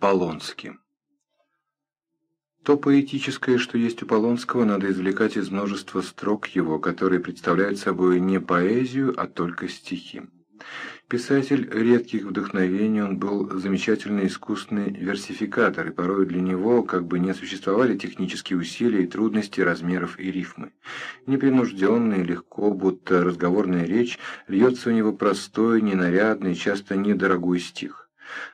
Полонский То поэтическое, что есть у Полонского, надо извлекать из множества строк его, которые представляют собой не поэзию, а только стихи. Писатель редких вдохновений, он был замечательный искусный версификатор, и порой для него как бы не существовали технические усилия и трудности размеров и рифмы. Непринужденный, легко, будто разговорная речь, льется у него простой, ненарядный, часто недорогой стих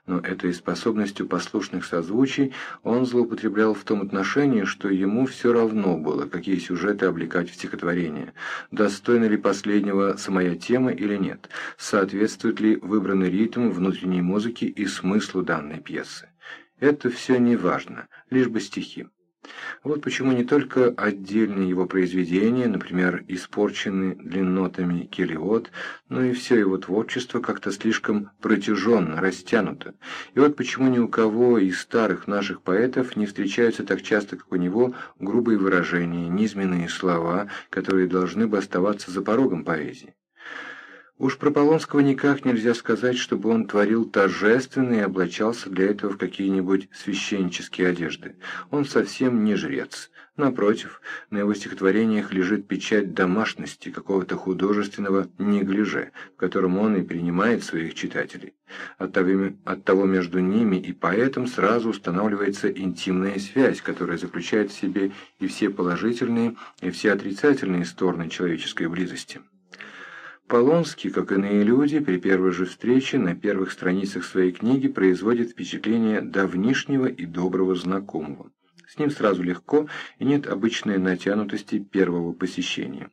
но этой способностью послушных созвучий он злоупотреблял в том отношении, что ему все равно было, какие сюжеты облекать в стихотворение, достойна ли последнего самая тема или нет, соответствует ли выбранный ритм внутренней музыки и смыслу данной пьесы. Это все не важно, лишь бы стихи. Вот почему не только отдельные его произведения, например, испорчены длиннотами Келиот, но и все его творчество как-то слишком протяженно, растянуто. И вот почему ни у кого из старых наших поэтов не встречаются так часто, как у него, грубые выражения, низменные слова, которые должны бы оставаться за порогом поэзии. Уж про Полонского никак нельзя сказать, чтобы он творил торжественно и облачался для этого в какие-нибудь священнические одежды. Он совсем не жрец. Напротив, на его стихотворениях лежит печать домашности, какого-то художественного неглиже, в котором он и принимает своих читателей. От того, от того между ними и поэтом сразу устанавливается интимная связь, которая заключает в себе и все положительные, и все отрицательные стороны человеческой близости. Полонский, как иные люди, при первой же встрече на первых страницах своей книги производит впечатление давнишнего и доброго знакомого. С ним сразу легко и нет обычной натянутости первого посещения.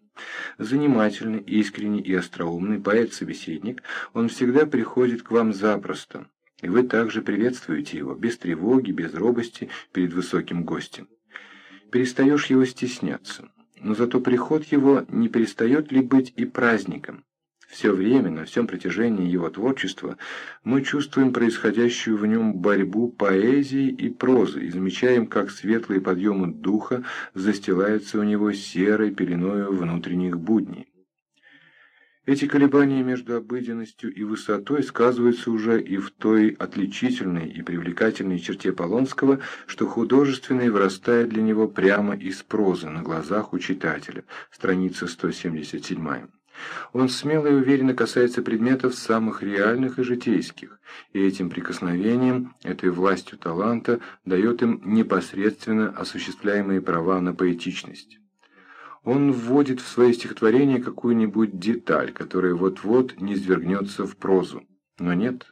Занимательный, искренний и остроумный поэт-собеседник, он всегда приходит к вам запросто, и вы также приветствуете его, без тревоги, без робости перед высоким гостем. Перестаешь его стесняться но зато приход его не перестает ли быть и праздником. Все время, на всем протяжении его творчества, мы чувствуем происходящую в нем борьбу поэзии и прозы и замечаем, как светлые подъемы духа застилаются у него серой пеленою внутренних будней. Эти колебания между обыденностью и высотой сказываются уже и в той отличительной и привлекательной черте Полонского, что художественное вырастает для него прямо из прозы на глазах у читателя, страница 177. Он смело и уверенно касается предметов самых реальных и житейских, и этим прикосновением, этой властью таланта, дает им непосредственно осуществляемые права на поэтичность. Он вводит в свои стихотворения какую-нибудь деталь, которая вот-вот не свергнется в прозу. Но нет,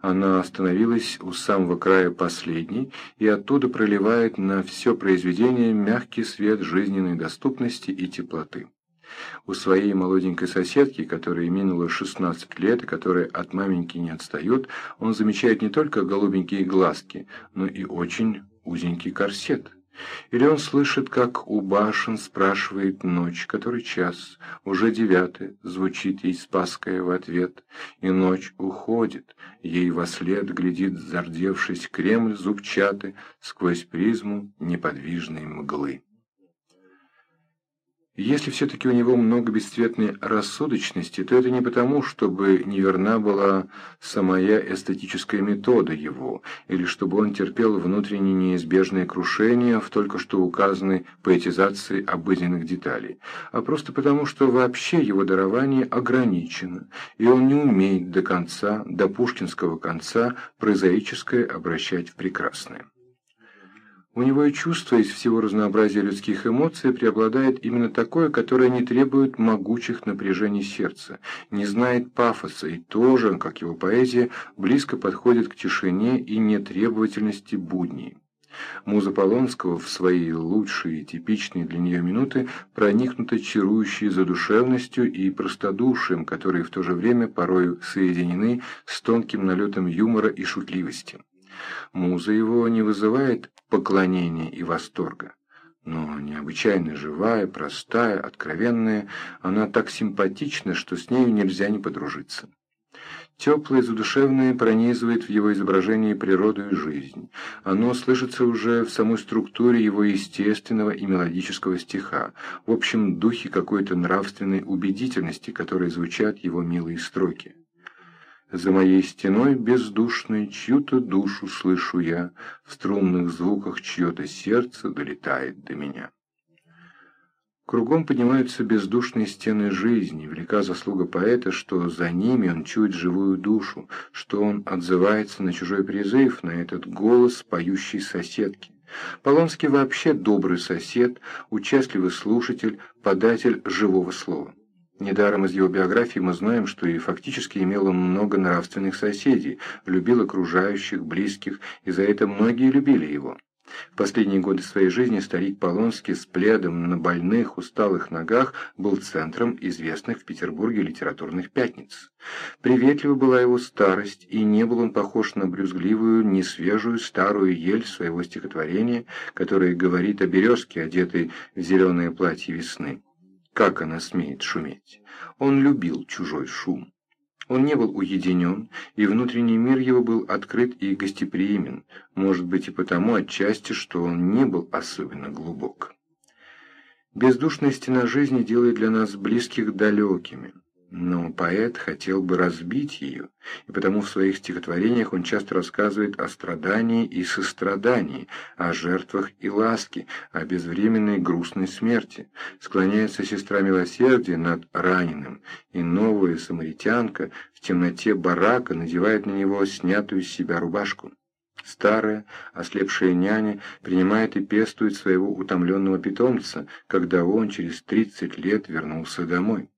она остановилась у самого края последней и оттуда проливает на все произведение мягкий свет жизненной доступности и теплоты. У своей молоденькой соседки, которой минуло 16 лет и которая от маменьки не отстает, он замечает не только голубенькие глазки, но и очень узенький корсет. Или он слышит, как у башен спрашивает ночь, который час, уже девятый, звучит ей Спасская в ответ, и ночь уходит, ей во след глядит зардевшись Кремль зубчатый сквозь призму неподвижной мглы. Если все-таки у него много бесцветной рассудочности, то это не потому, чтобы неверна была самая эстетическая метода его, или чтобы он терпел внутренние неизбежные крушения в только что указанной поэтизации обыденных деталей, а просто потому, что вообще его дарование ограничено, и он не умеет до конца, до пушкинского конца, прозаическое обращать в прекрасное. У него и чувство из всего разнообразия людских эмоций преобладает именно такое, которое не требует могучих напряжений сердца, не знает пафоса и тоже, как его поэзия, близко подходит к тишине и нетребовательности будней. Муза Полонского в свои лучшие, типичные для нее минуты проникнута чарующей задушевностью и простодушием, которые в то же время порою соединены с тонким налетом юмора и шутливости. Муза его не вызывает поклонения и восторга. Но необычайно живая, простая, откровенная, она так симпатична, что с нею нельзя не подружиться. Теплое, задушевное пронизывает в его изображении природу и жизнь. Оно слышится уже в самой структуре его естественного и мелодического стиха, в общем духе какой-то нравственной убедительности, которые звучат его милые строки. За моей стеной бездушной чью-то душу слышу я, В струнных звуках чье-то сердце долетает до меня. Кругом поднимаются бездушные стены жизни, велика заслуга поэта, что за ними он чует живую душу, что он отзывается на чужой призыв, на этот голос поющей соседки. Полонский вообще добрый сосед, участливый слушатель, податель живого слова. Недаром из его биографии мы знаем, что и фактически имел он много нравственных соседей, любил окружающих, близких, и за это многие любили его. В последние годы своей жизни старик Полонский с пледом на больных, усталых ногах был центром известных в Петербурге литературных пятниц. Приветлива была его старость, и не был он похож на брюзгливую, несвежую старую ель своего стихотворения, которое говорит о березке, одетой в зеленое платье весны. Как она смеет шуметь? Он любил чужой шум. Он не был уединен, и внутренний мир его был открыт и гостеприимен, может быть и потому отчасти, что он не был особенно глубок. Бездушная стена жизни делает для нас близких далекими, но поэт хотел бы разбить ее, и потому в своих стихотворениях он часто рассказывает о страдании и сострадании, о жертвах и ласке, о безвременной грустной смерти. Склоняется сестра милосердия над раненым, и новая самаритянка в темноте барака надевает на него снятую с себя рубашку. Старая, ослепшая няня принимает и пестует своего утомленного питомца, когда он через тридцать лет вернулся домой.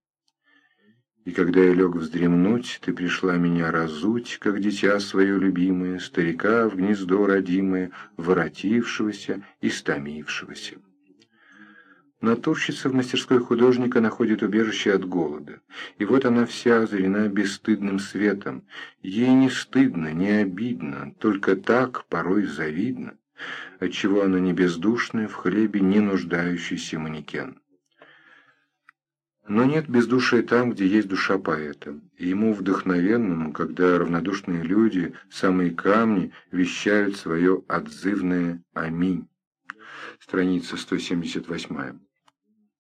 И когда я лег вздремнуть, ты пришла меня разуть, как дитя свое любимое, старика в гнездо родимое, воротившегося и стомившегося. Натурщица в мастерской художника находит убежище от голода. И вот она вся озарена бесстыдным светом. Ей не стыдно, не обидно, только так порой завидно, отчего она не бездушная, в хлебе не нуждающийся манекен. Но нет бездушия там, где есть душа поэта. И ему вдохновенному, когда равнодушные люди, самые камни, вещают свое отзывное «Аминь». Страница 178.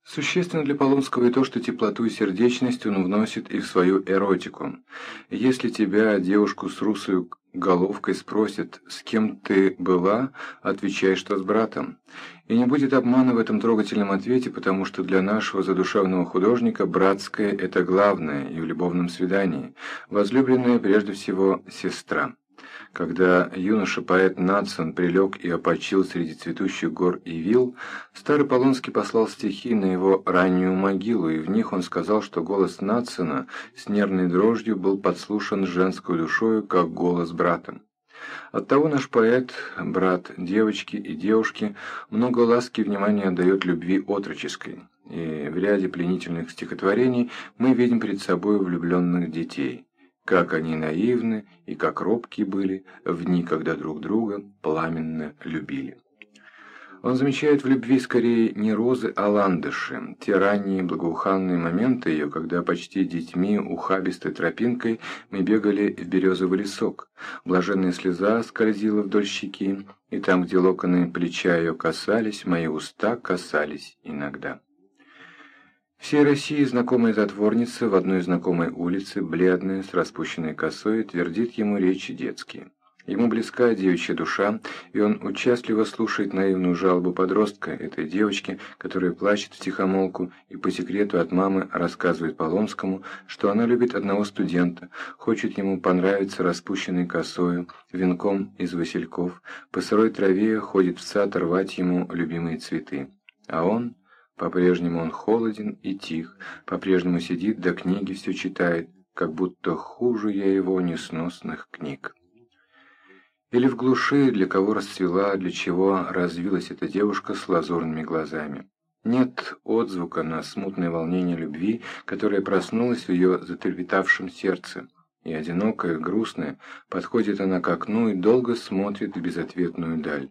Существенно для Полонского и то, что теплоту и сердечность он вносит и в свою эротику. Если тебя, девушку с русой головкой, спросят, с кем ты была, отвечай, что с братом. И не будет обмана в этом трогательном ответе, потому что для нашего задушевного художника братское – это главное и в любовном свидании, возлюбленная прежде всего сестра. Когда юноша-поэт Надсон прилег и опочил среди цветущих гор и вил, старый Полонский послал стихи на его раннюю могилу, и в них он сказал, что голос Надсона с нервной дрожью был подслушан женской душою, как голос брата. Оттого наш поэт, брат девочки и девушки, много ласки и внимания дает любви отроческой, и в ряде пленительных стихотворений мы видим перед собой влюбленных детей. Как они наивны и как робкие были в дни, когда друг друга пламенно любили. Он замечает в любви скорее не розы, а ландыши, те ранние благоуханные моменты ее, когда почти детьми ухабистой тропинкой мы бегали в березовый лесок. Блаженная слеза скользила вдоль щеки, и там, где локоны плеча ее касались, мои уста касались иногда. Всей России знакомая затворница в одной знакомой улице, бледная, с распущенной косой, твердит ему речи детские. Ему близка девичья душа, и он участливо слушает наивную жалобу подростка, этой девочки, которая плачет в тихомолку и по секрету от мамы рассказывает Полонскому, что она любит одного студента, хочет ему понравиться распущенной косою, венком из васильков, по сырой траве ходит в сад рвать ему любимые цветы. А он по-прежнему он холоден и тих, по-прежнему сидит, до книги все читает, как будто хуже я его несносных книг. Или в глуши, для кого расцвела, для чего развилась эта девушка с лазурными глазами. Нет отзвука на смутное волнение любви, которое проснулось в ее затрепетавшем сердце. И одинокая, грустная, подходит она к окну и долго смотрит в безответную даль.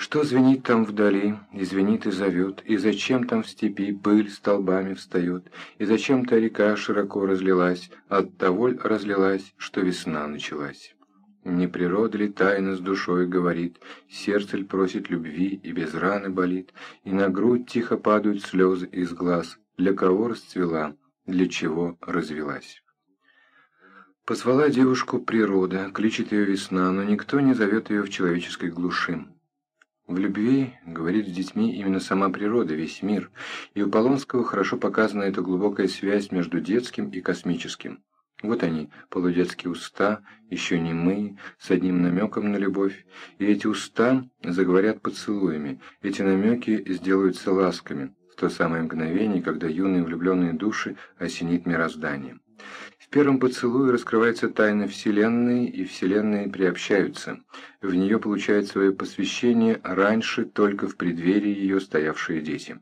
Что звенит там вдали, и звенит и зовет, и зачем там в степи пыль столбами встает, и зачем та река широко разлилась, от того разлилась, что весна началась. Не природа ли тайна с душой говорит, сердце ль просит любви и без раны болит, и на грудь тихо падают слезы из глаз, для кого расцвела, для чего развелась. Позвала девушку природа, кличет ее весна, но никто не зовет ее в человеческой глуши. В любви говорит с детьми именно сама природа, весь мир, и у Полонского хорошо показана эта глубокая связь между детским и космическим. Вот они, полудетские уста, еще немые, с одним намеком на любовь, и эти уста заговорят поцелуями, эти намеки сделаются ласками, в то самое мгновение, когда юные влюбленные души осенит мирозданием. В первом поцелуе раскрывается тайна Вселенной, и Вселенные приобщаются. В нее получают свое посвящение раньше только в преддверии ее стоявшие дети.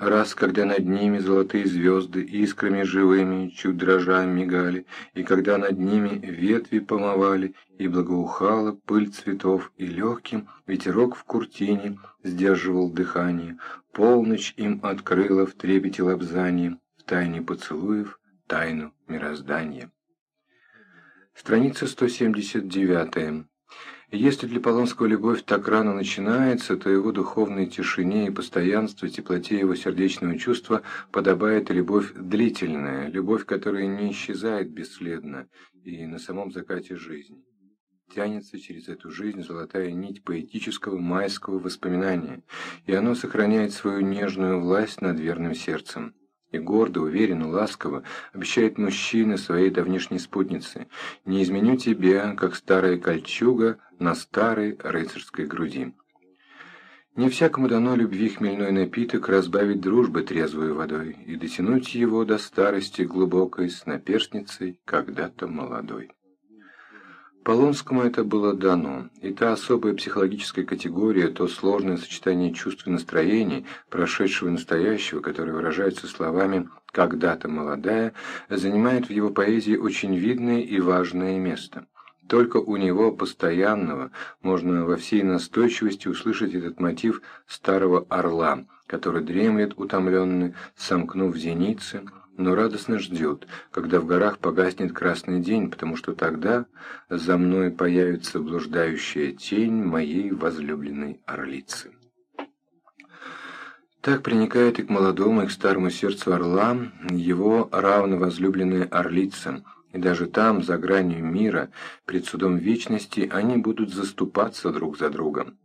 Раз, когда над ними золотые звезды искрами живыми, чуть дрожа мигали, и когда над ними ветви помывали, и благоухала пыль цветов, и легким ветерок в куртине сдерживал дыхание, полночь им открыла в трепете лобзании, в тайне поцелуев, тайну мироздания. Страница 179. Если для Полонского любовь так рано начинается, то его духовной тишине и постоянству, теплоте его сердечного чувства подобает любовь длительная, любовь, которая не исчезает бесследно и на самом закате жизни. Тянется через эту жизнь золотая нить поэтического майского воспоминания, и оно сохраняет свою нежную власть над верным сердцем. И гордо, уверенно, ласково обещает мужчина своей давнишней спутнице «Не изменю тебе, как старая кольчуга на старой рыцарской груди». Не всякому дано любви хмельной напиток разбавить дружбы трезвой водой и дотянуть его до старости глубокой с наперстницей когда-то молодой. Полонскому это было дано, и та особая психологическая категория, то сложное сочетание чувств и настроений, прошедшего и настоящего, которое выражается словами «когда-то молодая», занимает в его поэзии очень видное и важное место. Только у него, постоянного, можно во всей настойчивости услышать этот мотив старого орла, который дремлет утомленный, сомкнув зеницы, но радостно ждет, когда в горах погаснет красный день, потому что тогда за мной появится блуждающая тень моей возлюбленной орлицы. Так приникает и к молодому, и к старому сердцу орла его равно возлюбленная орлица, и даже там, за гранью мира, пред судом вечности, они будут заступаться друг за другом.